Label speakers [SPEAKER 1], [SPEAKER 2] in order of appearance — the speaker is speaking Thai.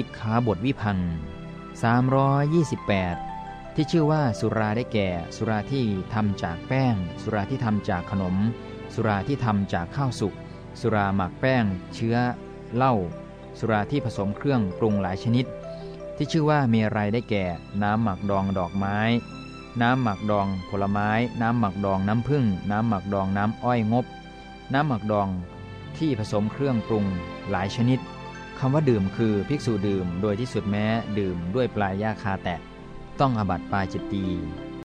[SPEAKER 1] สิกขาบทวิพัง328 ที่ชื่อว่าสุราได้แก่ สุราที่ทำจากแป้ง สุราที่ทำจากขนม สุราที่ทำจากข้าวสุก สุราหมักแป้ง เชื้อเหล้าสุราที่ผสมเครื่องปรุงหลายชนิด ที่ชื่อว่าเมรัยได้แก่ น้ำหมักดองดอกไม้ น้ำหมักดองผลไม้ น้ำหมักดองน้ำผึ้งน้ำหมักดองน้ำอ้อยงบ น้ำหมักดองที่ผสมเครื่องปรุงหลายชนิด คำว่าดื่มคือภิกษุดื่ม โดยที่สุดแม้ดื่มด้วยปลายยาคาแตะ ต้องอบัติปาจิตตี